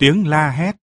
tiếng la hét.